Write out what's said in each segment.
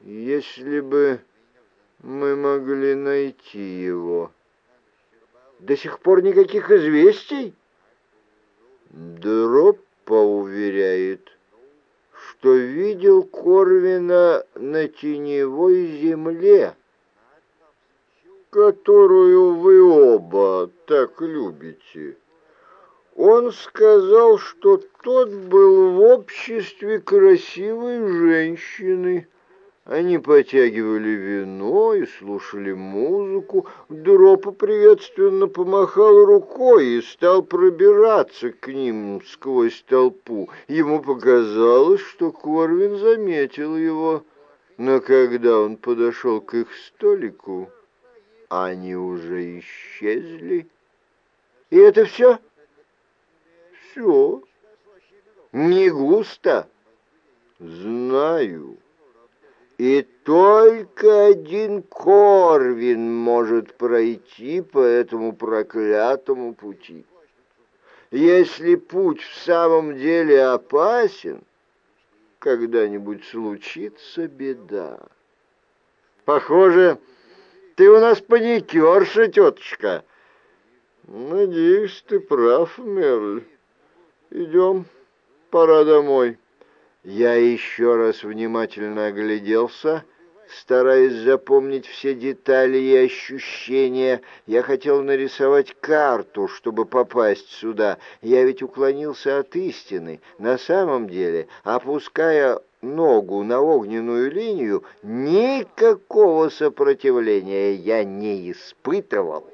Если бы мы могли найти его. До сих пор никаких известий? Дроппа уверяет, что видел Корвина на теневой земле, которую вы оба так любите. Он сказал, что тот был в обществе красивой женщины, они потягивали вино и слушали музыку. Дропа приветственно помахал рукой и стал пробираться к ним сквозь толпу. Ему показалось, что Корвин заметил его, но когда он подошел к их столику, они уже исчезли. И это все? Все. Не густо. Знаю. И только один Корвин может пройти по этому проклятому пути. Если путь в самом деле опасен, когда-нибудь случится беда. Похоже, ты у нас паникерша, тетушка. Надеюсь, ты прав, Мерль. Идем, пора домой. Я еще раз внимательно огляделся, стараясь запомнить все детали и ощущения. Я хотел нарисовать карту, чтобы попасть сюда. Я ведь уклонился от истины. На самом деле, опуская ногу на огненную линию, никакого сопротивления я не испытывал.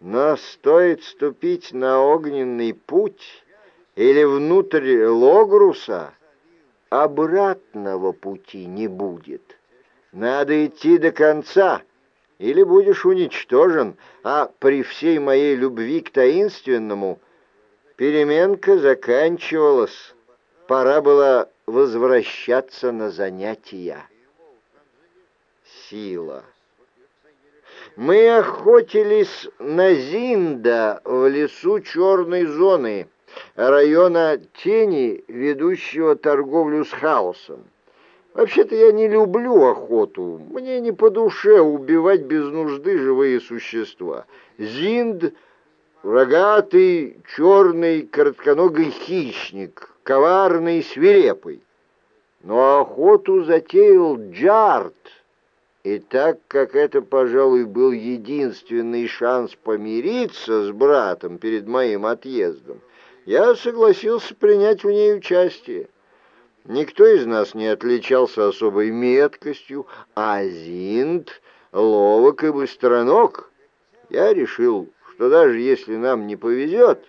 Но стоит ступить на огненный путь или внутрь Логруса, обратного пути не будет. Надо идти до конца, или будешь уничтожен, а при всей моей любви к таинственному переменка заканчивалась. Пора было возвращаться на занятия. Сила. Мы охотились на Зинда в лесу черной зоны — района тени, ведущего торговлю с хаосом. Вообще-то я не люблю охоту. Мне не по душе убивать без нужды живые существа. Зинд — рогатый, черный, коротконогий хищник, коварный, свирепый. Но охоту затеял Джарт. И так как это, пожалуй, был единственный шанс помириться с братом перед моим отъездом, я согласился принять в ней участие. Никто из нас не отличался особой меткостью, а Зинд ловок и быстроног. Я решил, что даже если нам не повезет,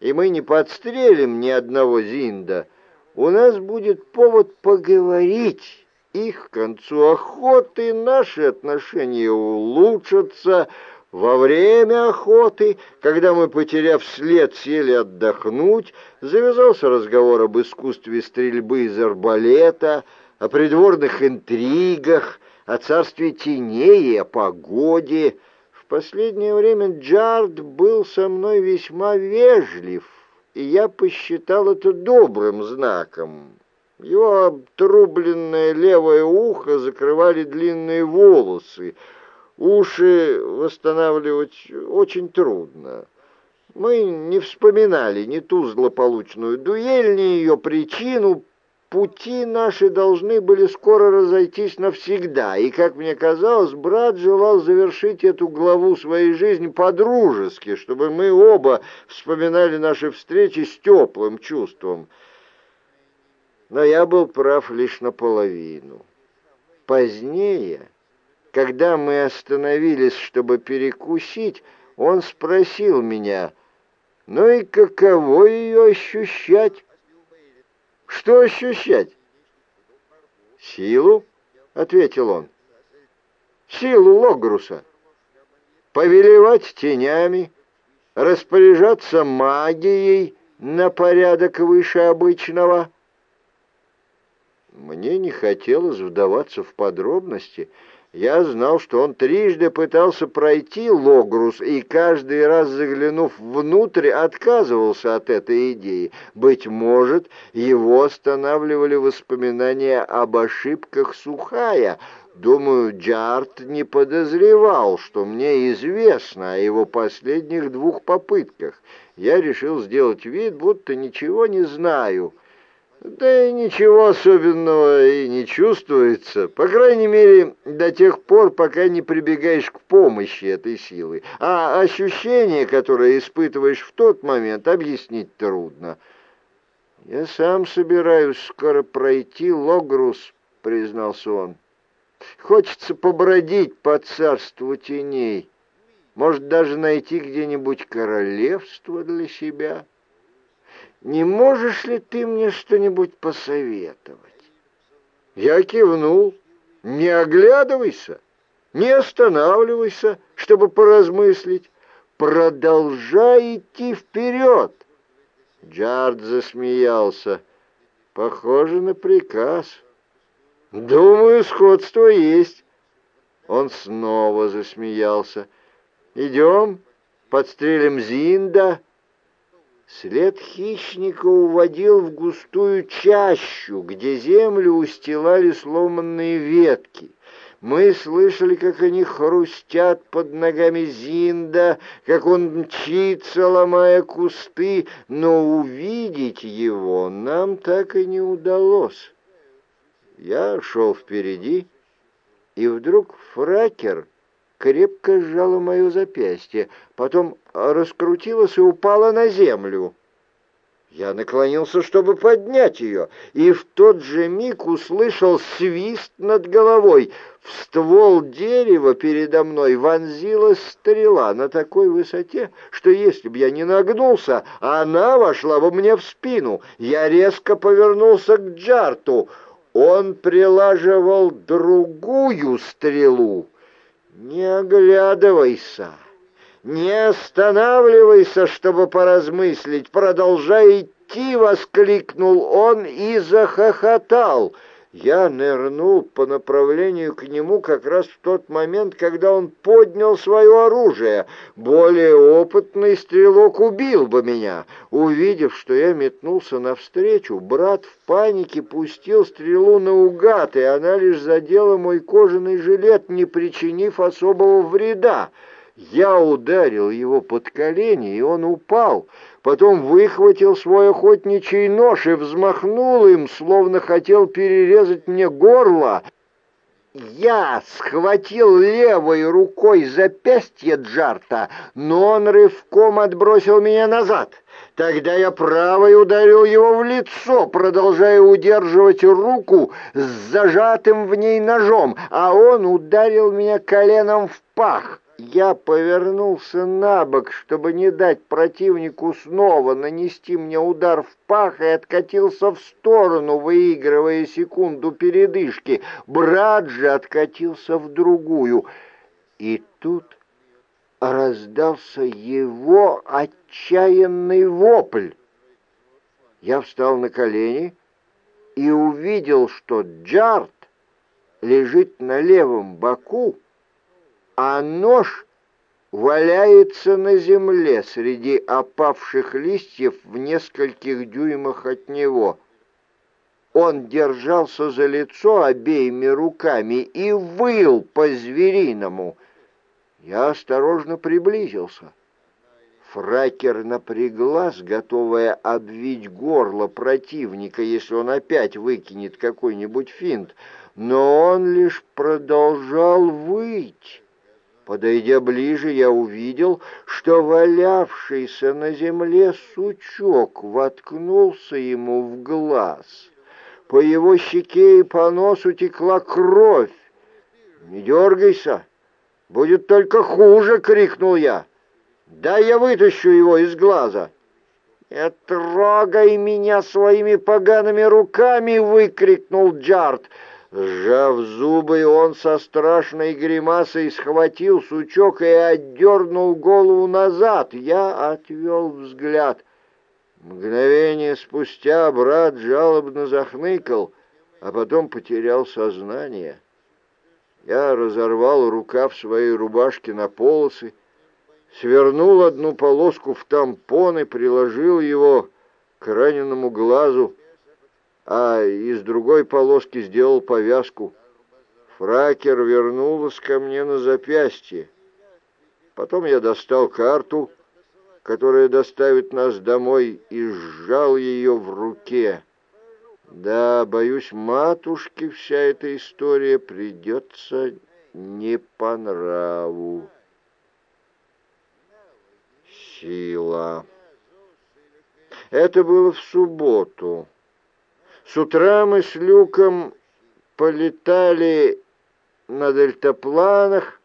и мы не подстрелим ни одного Зинда, у нас будет повод поговорить, и к концу охоты наши отношения улучшатся, во время охоты, когда мы, потеряв след, сели отдохнуть, завязался разговор об искусстве стрельбы из арбалета, о придворных интригах, о царстве теней и о погоде. В последнее время Джард был со мной весьма вежлив, и я посчитал это добрым знаком. Его обтрубленное левое ухо закрывали длинные волосы, Уши восстанавливать очень трудно. Мы не вспоминали ни ту злополучную дуэль, ни ее причину. Пути наши должны были скоро разойтись навсегда, и, как мне казалось, брат желал завершить эту главу своей жизни по-дружески, чтобы мы оба вспоминали наши встречи с теплым чувством. Но я был прав лишь наполовину. Позднее... Когда мы остановились, чтобы перекусить, он спросил меня, ну и каково ее ощущать? Что ощущать? Силу, ответил он. Силу Логруса. Повелевать тенями, распоряжаться магией на порядок выше обычного. Мне не хотелось вдаваться в подробности, Я знал, что он трижды пытался пройти Логрус, и каждый раз, заглянув внутрь, отказывался от этой идеи. Быть может, его останавливали воспоминания об ошибках Сухая. Думаю, Джарт не подозревал, что мне известно о его последних двух попытках. Я решил сделать вид, будто ничего не знаю». Да и ничего особенного и не чувствуется, по крайней мере, до тех пор, пока не прибегаешь к помощи этой силы. А ощущение, которое испытываешь в тот момент, объяснить трудно. «Я сам собираюсь скоро пройти Логрус», — признался он. «Хочется побродить по царству теней, может, даже найти где-нибудь королевство для себя» не можешь ли ты мне что-нибудь посоветовать? Я кивнул. Не оглядывайся, не останавливайся, чтобы поразмыслить. Продолжай идти вперед. Джард засмеялся. Похоже на приказ. Думаю, сходство есть. Он снова засмеялся. Идем, подстрелим Зинда. След хищника уводил в густую чащу, где землю устилали сломанные ветки. Мы слышали, как они хрустят под ногами Зинда, как он мчится, ломая кусты, но увидеть его нам так и не удалось. Я шел впереди, и вдруг фракер крепко сжала мое запястье, потом раскрутилась и упала на землю. Я наклонился, чтобы поднять ее, и в тот же миг услышал свист над головой. В ствол дерева передо мной вонзилась стрела на такой высоте, что если бы я не нагнулся, она вошла бы мне в спину. Я резко повернулся к Джарту. Он прилаживал другую стрелу. Не оглядывайся, не останавливайся, чтобы поразмыслить, продолжай идти, воскликнул он и захохотал. Я нырнул по направлению к нему как раз в тот момент, когда он поднял свое оружие. Более опытный стрелок убил бы меня. Увидев, что я метнулся навстречу, брат в панике пустил стрелу наугад, и она лишь задела мой кожаный жилет, не причинив особого вреда. Я ударил его под колени, и он упал потом выхватил свой охотничий нож и взмахнул им, словно хотел перерезать мне горло. Я схватил левой рукой запястье Джарта, но он рывком отбросил меня назад. Тогда я правой ударил его в лицо, продолжая удерживать руку с зажатым в ней ножом, а он ударил меня коленом в пах. Я повернулся на бок, чтобы не дать противнику снова нанести мне удар в пах и откатился в сторону, выигрывая секунду передышки. Брат же откатился в другую. И тут раздался его отчаянный вопль. Я встал на колени и увидел, что Джарт лежит на левом боку, а нож валяется на земле среди опавших листьев в нескольких дюймах от него. Он держался за лицо обеими руками и выл по-звериному. Я осторожно приблизился. Фракер напряглась, готовая обвить горло противника, если он опять выкинет какой-нибудь финт, но он лишь продолжал выть. Подойдя ближе, я увидел, что валявшийся на земле сучок воткнулся ему в глаз. По его щеке и по носу текла кровь. «Не дергайся, будет только хуже!» — крикнул я. «Да я вытащу его из глаза!» «Не трогай меня своими погаными руками!» — выкрикнул Джарт — Сжав зубы, он со страшной гримасой схватил сучок и отдернул голову назад. Я отвел взгляд. Мгновение спустя брат жалобно захныкал, а потом потерял сознание. Я разорвал рукав своей рубашки на полосы, свернул одну полоску в тампон и приложил его к раненому глазу, а из другой полоски сделал повязку. Фракер вернулась ко мне на запястье. Потом я достал карту, которая доставит нас домой, и сжал ее в руке. Да, боюсь, матушке вся эта история придется не по нраву. Сила. Это было в субботу. С утра мы с Люком полетали на дельтапланах,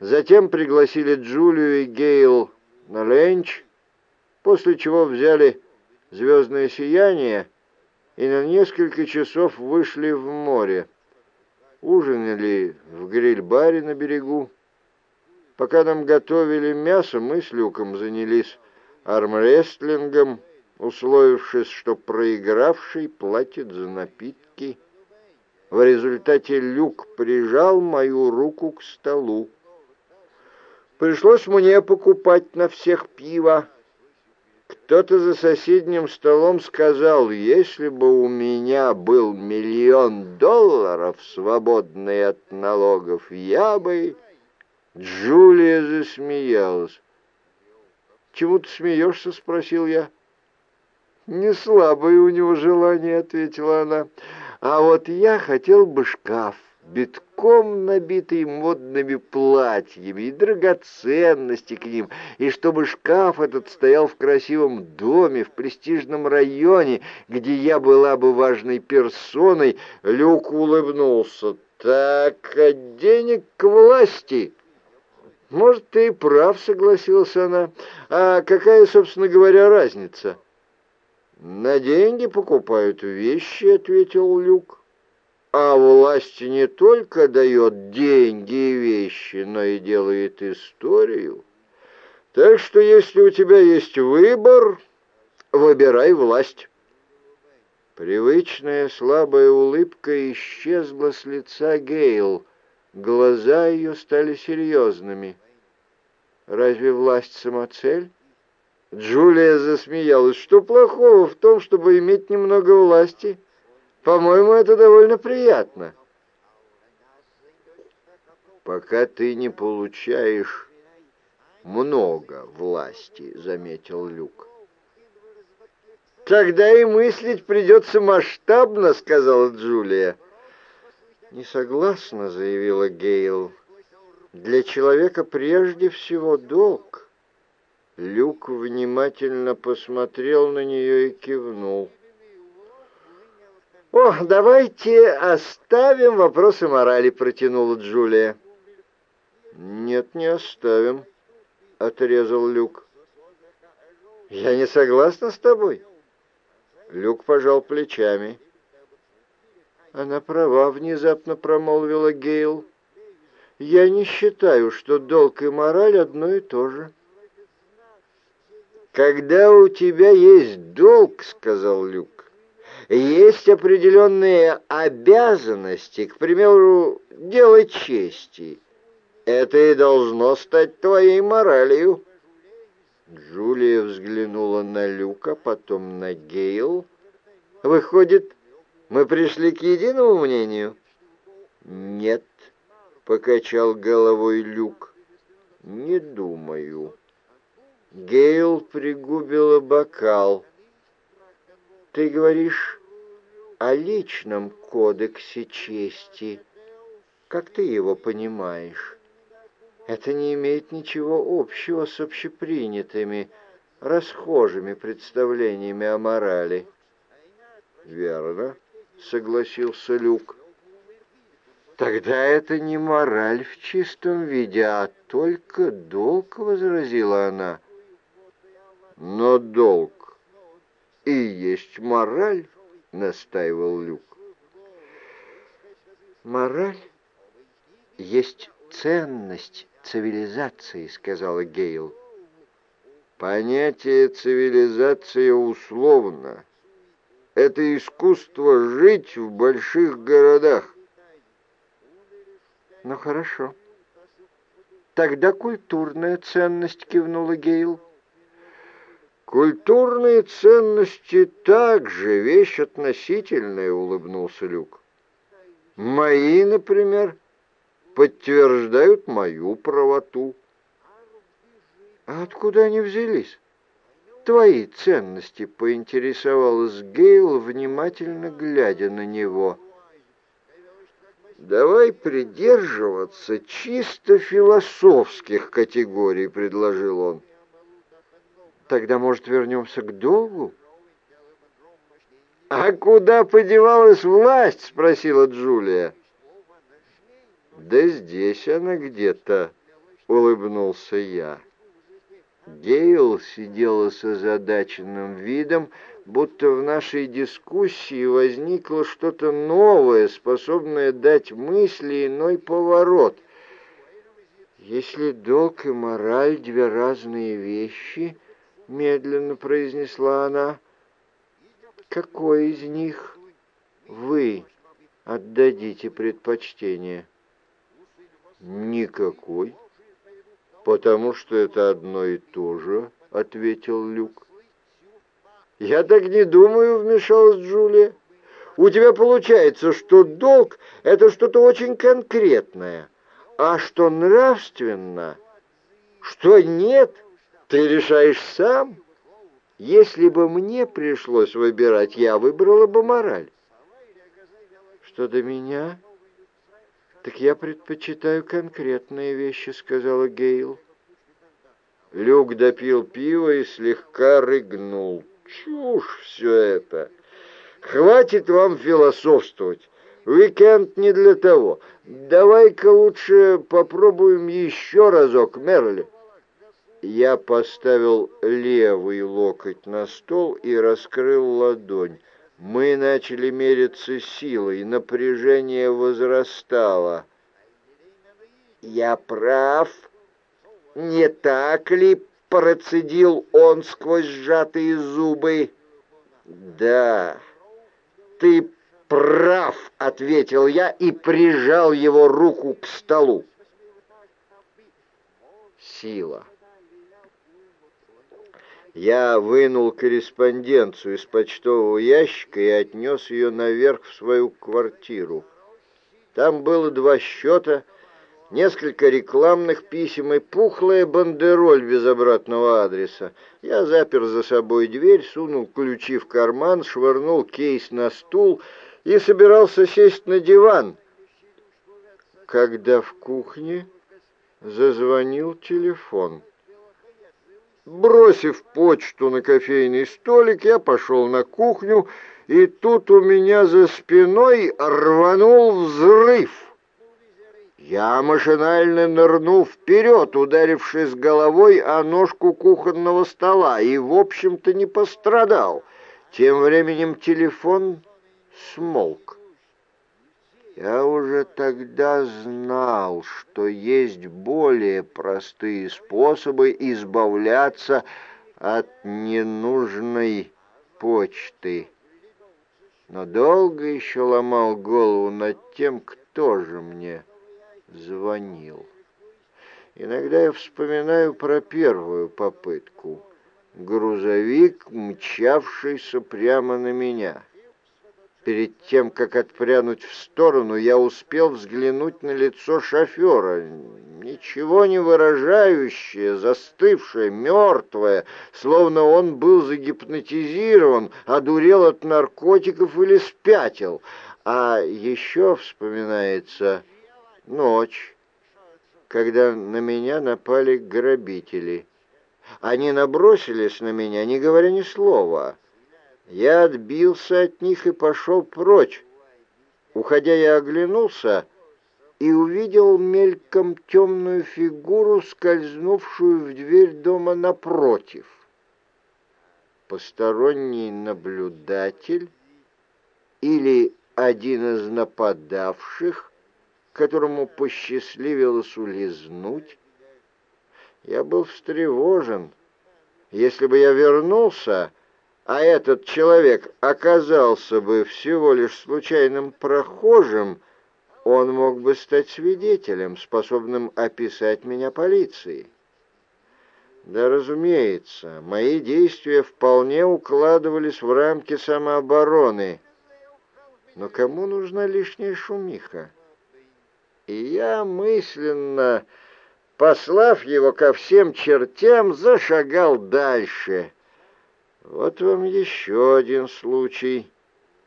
затем пригласили Джулию и Гейл на ленч, после чего взяли «Звездное сияние» и на несколько часов вышли в море. Ужинали в гриль-баре на берегу. Пока нам готовили мясо, мы с Люком занялись армрестлингом, условившись, что проигравший платит за напитки. В результате Люк прижал мою руку к столу. Пришлось мне покупать на всех пиво. Кто-то за соседним столом сказал, если бы у меня был миллион долларов, свободный от налогов, я бы... Джулия засмеялась. «Чему ты смеешься?» — спросил я. «Не слабое у него желание», — ответила она. «А вот я хотел бы шкаф, битком набитый модными платьями и драгоценности к ним, и чтобы шкаф этот стоял в красивом доме, в престижном районе, где я была бы важной персоной». Люк улыбнулся. «Так, а денег к власти?» «Может, ты и прав», — согласилась она. «А какая, собственно говоря, разница?» «На деньги покупают вещи», — ответил Люк. «А власть не только дает деньги и вещи, но и делает историю. Так что, если у тебя есть выбор, выбирай власть». Привычная слабая улыбка исчезла с лица Гейл. Глаза ее стали серьезными. Разве власть самоцель? Джулия засмеялась. Что плохого в том, чтобы иметь немного власти? По-моему, это довольно приятно. Пока ты не получаешь много власти, заметил Люк. Тогда и мыслить придется масштабно, сказала Джулия. Не согласна, заявила Гейл. Для человека прежде всего долг. Люк внимательно посмотрел на нее и кивнул. «О, давайте оставим вопросы морали», — протянула Джулия. «Нет, не оставим», — отрезал Люк. «Я не согласна с тобой». Люк пожал плечами. «Она права», — внезапно промолвила Гейл. Я не считаю, что долг и мораль одно и то же. «Когда у тебя есть долг, — сказал Люк, — есть определенные обязанности, к примеру, делать чести. Это и должно стать твоей моралью». Джулия взглянула на Люка, потом на Гейл. «Выходит, мы пришли к единому мнению?» «Нет», — покачал головой Люк. «Не думаю». Гейл пригубила бокал. «Ты говоришь о личном кодексе чести. Как ты его понимаешь? Это не имеет ничего общего с общепринятыми, расхожими представлениями о морали». «Верно», — согласился Люк. Тогда это не мораль в чистом виде, а только долг, — возразила она. Но долг и есть мораль, — настаивал Люк. Мораль есть ценность цивилизации, — сказала Гейл. Понятие цивилизация условно. Это искусство жить в больших городах. Ну, хорошо. Тогда культурная ценность, кивнула Гейл. Культурные ценности также вещь относительная, улыбнулся Люк. Мои, например, подтверждают мою правоту. А откуда они взялись? Твои ценности, поинтересовалась Гейл, внимательно глядя на него. Давай придерживаться чисто философских категорий, предложил он. Тогда, может, вернемся к долгу? «А куда подевалась власть?» — спросила Джулия. «Да здесь она где-то», — улыбнулся я. Гейл сидела с озадаченным видом, будто в нашей дискуссии возникло что-то новое, способное дать мысли иной поворот. «Если долг и мораль — две разные вещи», — медленно произнесла она, — «какой из них вы отдадите предпочтение?» «Никакой» потому что это одно и то же», — ответил Люк. «Я так не думаю», — вмешалась Джулия. «У тебя получается, что долг — это что-то очень конкретное, а что нравственно, что нет, ты решаешь сам. Если бы мне пришлось выбирать, я выбрала бы мораль». «Что до меня?» «Так я предпочитаю конкретные вещи», — сказала Гейл. Люк допил пиво и слегка рыгнул. «Чушь все это! Хватит вам философствовать. Уикенд не для того. Давай-ка лучше попробуем еще разок, Мерли». Я поставил левый локоть на стол и раскрыл ладонь. Мы начали мериться силой, напряжение возрастало. «Я прав, не так ли?» — процедил он сквозь сжатые зубы. «Да, ты прав», — ответил я и прижал его руку к столу. Сила. Я вынул корреспонденцию из почтового ящика и отнес ее наверх в свою квартиру. Там было два счета, несколько рекламных писем и пухлая бандероль без обратного адреса. Я запер за собой дверь, сунул ключи в карман, швырнул кейс на стул и собирался сесть на диван, когда в кухне зазвонил телефон. Бросив почту на кофейный столик, я пошел на кухню, и тут у меня за спиной рванул взрыв. Я машинально нырнул вперед, ударившись головой о ножку кухонного стола, и, в общем-то, не пострадал. Тем временем телефон смолк. Я уже тогда знал, что есть более простые способы избавляться от ненужной почты. Но долго еще ломал голову над тем, кто же мне звонил. Иногда я вспоминаю про первую попытку. Грузовик, мчавшийся прямо на меня — Перед тем, как отпрянуть в сторону, я успел взглянуть на лицо шофера. Ничего не выражающее, застывшее, мертвое, словно он был загипнотизирован, одурел от наркотиков или спятил. А еще вспоминается ночь, когда на меня напали грабители. Они набросились на меня, не говоря ни слова. Я отбился от них и пошел прочь. Уходя, я оглянулся и увидел мельком темную фигуру, скользнувшую в дверь дома напротив. Посторонний наблюдатель или один из нападавших, которому посчастливилось улизнуть. Я был встревожен. Если бы я вернулся а этот человек оказался бы всего лишь случайным прохожим, он мог бы стать свидетелем, способным описать меня полиции. Да, разумеется, мои действия вполне укладывались в рамки самообороны. Но кому нужна лишняя шумиха? И я мысленно, послав его ко всем чертям, зашагал дальше. Вот вам еще один случай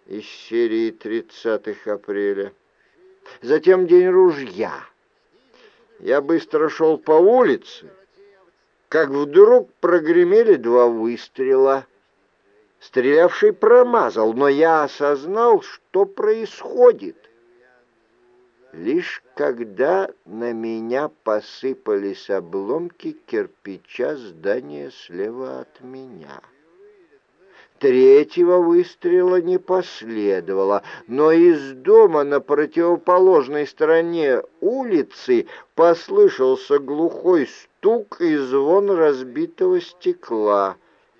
из серии 30 апреля. Затем день ружья. Я быстро шел по улице, как вдруг прогремели два выстрела. Стрелявший промазал, но я осознал, что происходит. Лишь когда на меня посыпались обломки кирпича здания слева от меня. Третьего выстрела не последовало, но из дома на противоположной стороне улицы послышался глухой стук и звон разбитого стекла.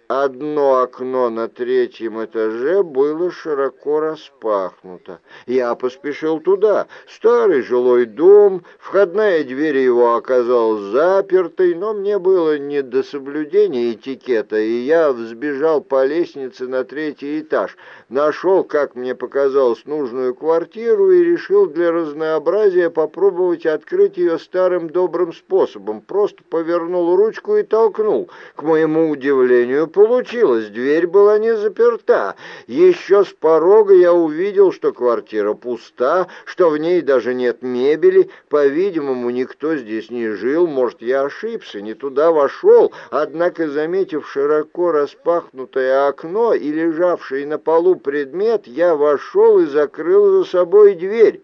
Одно окно на третьем этаже было широко распахнуто. Я поспешил туда. Старый жилой дом, входная дверь его оказалась запертой, но мне было не до соблюдения этикета, и я взбежал по лестнице на третий этаж. Нашел, как мне показалось, нужную квартиру и решил для разнообразия попробовать открыть ее старым добрым способом. Просто повернул ручку и толкнул. К моему удивлению, получилось, дверь была не заперта. Еще с порога я увидел, что квартира пуста, что в ней даже нет мебели. По-видимому, никто здесь не жил, может, я ошибся, не туда вошел. Однако, заметив широко распахнутое окно и лежавший на полу предмет, я вошел и закрыл за собой дверь.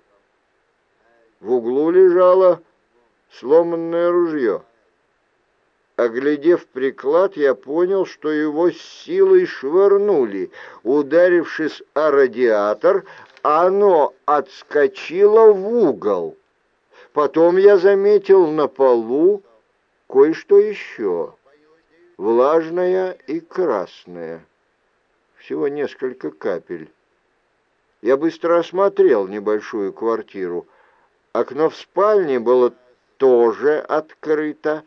В углу лежало сломанное ружье. Оглядев приклад, я понял, что его силой швырнули. Ударившись о радиатор, оно отскочило в угол. Потом я заметил на полу кое-что еще, влажное и красное. Всего несколько капель. Я быстро осмотрел небольшую квартиру. Окно в спальне было тоже открыто,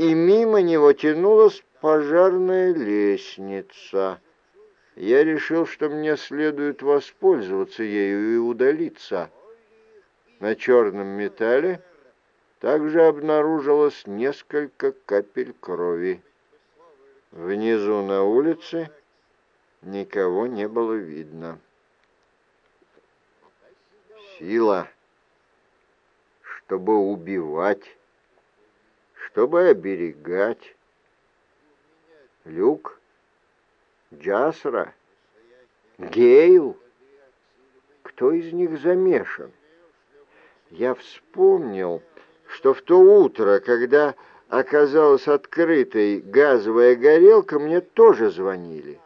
и мимо него тянулась пожарная лестница. Я решил, что мне следует воспользоваться ею и удалиться. На черном металле также обнаружилось несколько капель крови. Внизу на улице никого не было видно. Сила, чтобы убивать чтобы оберегать. Люк, Джасра, Гейл. Кто из них замешан? Я вспомнил, что в то утро, когда оказалась открытой газовая горелка, мне тоже звонили,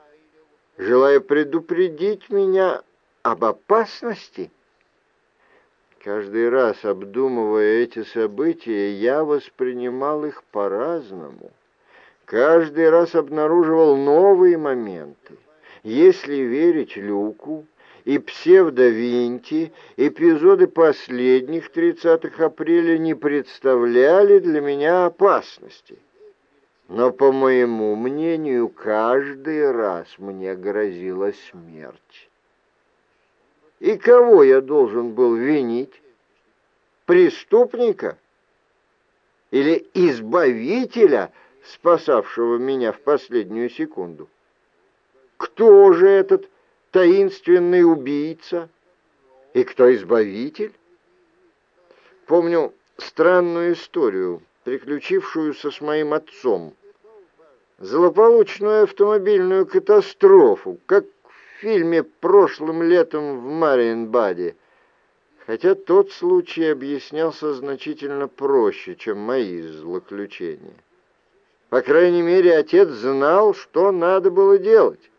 желая предупредить меня об опасности. Каждый раз, обдумывая эти события, я воспринимал их по-разному. Каждый раз обнаруживал новые моменты. Если верить Люку и псевдовинти, эпизоды последних 30 апреля не представляли для меня опасности. Но, по моему мнению, каждый раз мне грозила смерть. И кого я должен был винить? Преступника? Или избавителя, спасавшего меня в последнюю секунду? Кто же этот таинственный убийца? И кто избавитель? Помню странную историю, приключившуюся с моим отцом. Злополучную автомобильную катастрофу, как фильме прошлым летом в Мариенбаде, хотя тот случай объяснялся значительно проще, чем мои злоключения. По крайней мере, отец знал, что надо было делать.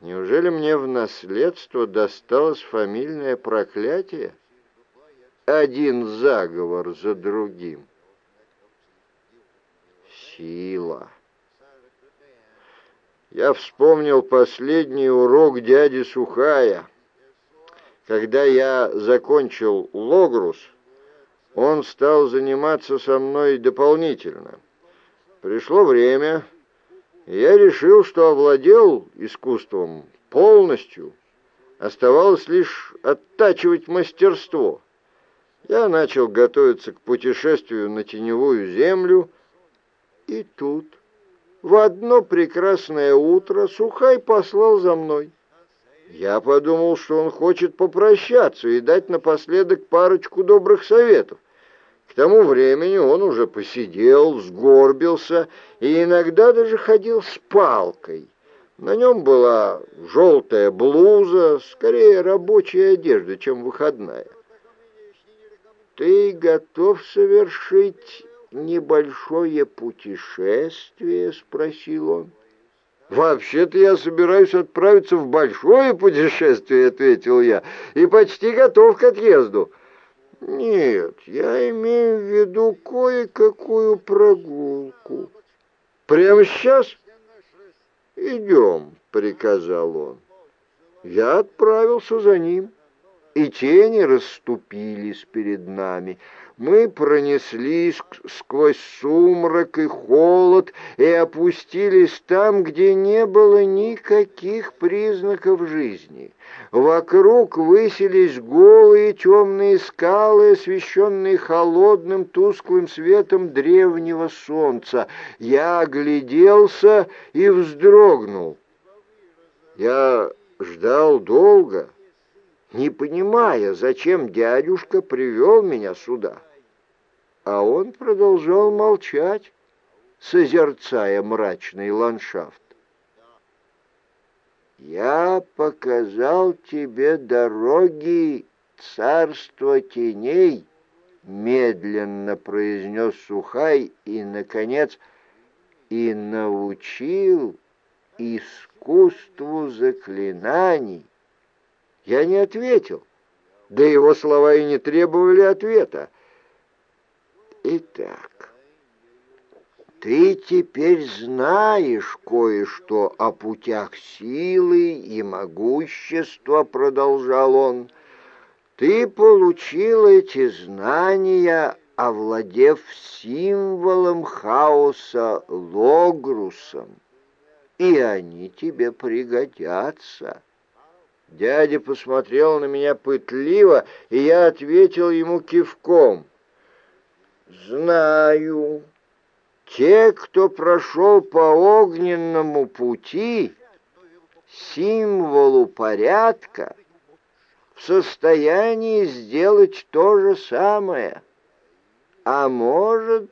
Неужели мне в наследство досталось фамильное проклятие? Один заговор за другим. Сила. Я вспомнил последний урок дяди Сухая. Когда я закончил Логрус, он стал заниматься со мной дополнительно. Пришло время, я решил, что овладел искусством полностью. Оставалось лишь оттачивать мастерство. Я начал готовиться к путешествию на теневую землю, и тут в одно прекрасное утро Сухай послал за мной. Я подумал, что он хочет попрощаться и дать напоследок парочку добрых советов. К тому времени он уже посидел, сгорбился и иногда даже ходил с палкой. На нем была желтая блуза, скорее рабочая одежда, чем выходная. «Ты готов совершить небольшое путешествие?» — спросил он. «Вообще-то я собираюсь отправиться в большое путешествие», — ответил я, — «и почти готов к отъезду». «Нет, я имею в виду кое-какую прогулку». «Прямо сейчас?» «Идем», — приказал он. Я отправился за ним, и тени расступились перед нами — мы пронеслись сквозь сумрак и холод и опустились там, где не было никаких признаков жизни. Вокруг высились голые темные скалы, освещенные холодным тусклым светом древнего солнца. Я огляделся и вздрогнул. Я ждал долго, не понимая, зачем дядюшка привел меня сюда. А он продолжал молчать, созерцая мрачный ландшафт. «Я показал тебе дороги царства теней», — медленно произнес Сухай и, наконец, и научил искусству заклинаний. Я не ответил, да его слова и не требовали ответа. Итак, ты теперь знаешь кое-что о путях силы и могущества, продолжал он. Ты получил эти знания, овладев символом хаоса Логрусом, и они тебе пригодятся. Дядя посмотрел на меня пытливо, и я ответил ему кивком. «Знаю. Те, кто прошел по огненному пути, символу порядка, в состоянии сделать то же самое. А может,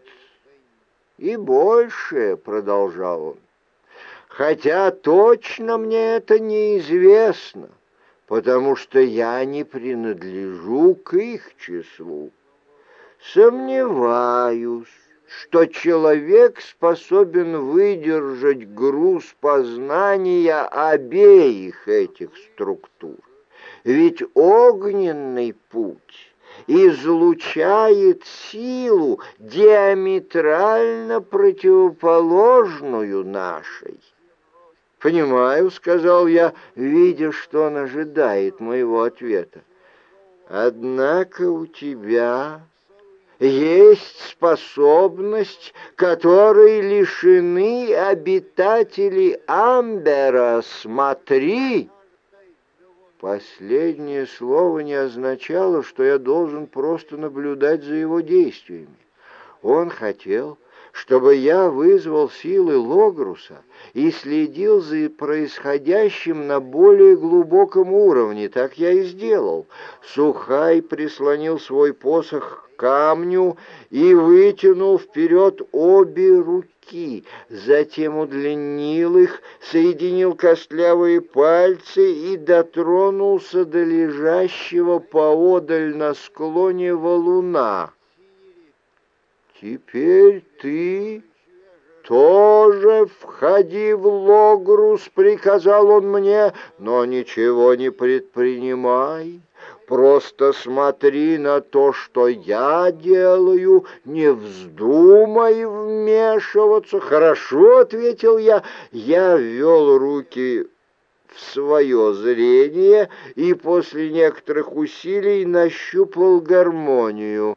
и больше, — продолжал он. Хотя точно мне это неизвестно потому что я не принадлежу к их числу. Сомневаюсь, что человек способен выдержать груз познания обеих этих структур. Ведь огненный путь излучает силу, диаметрально противоположную нашей. «Понимаю», — сказал я, видя, что он ожидает моего ответа. «Однако у тебя есть способность, которой лишены обитатели Амбера. Смотри!» Последнее слово не означало, что я должен просто наблюдать за его действиями. Он хотел, чтобы я вызвал силы Логруса и следил за происходящим на более глубоком уровне. Так я и сделал. Сухай прислонил свой посох к камню и вытянул вперед обе руки, затем удлинил их, соединил костлявые пальцы и дотронулся до лежащего поодаль на склоне валуна. «Теперь ты тоже входи в Логрус», — приказал он мне, «но ничего не предпринимай». Просто смотри на то, что я делаю, не вздумай вмешиваться. Хорошо, — ответил я, — я ввел руки в свое зрение и после некоторых усилий нащупал гармонию.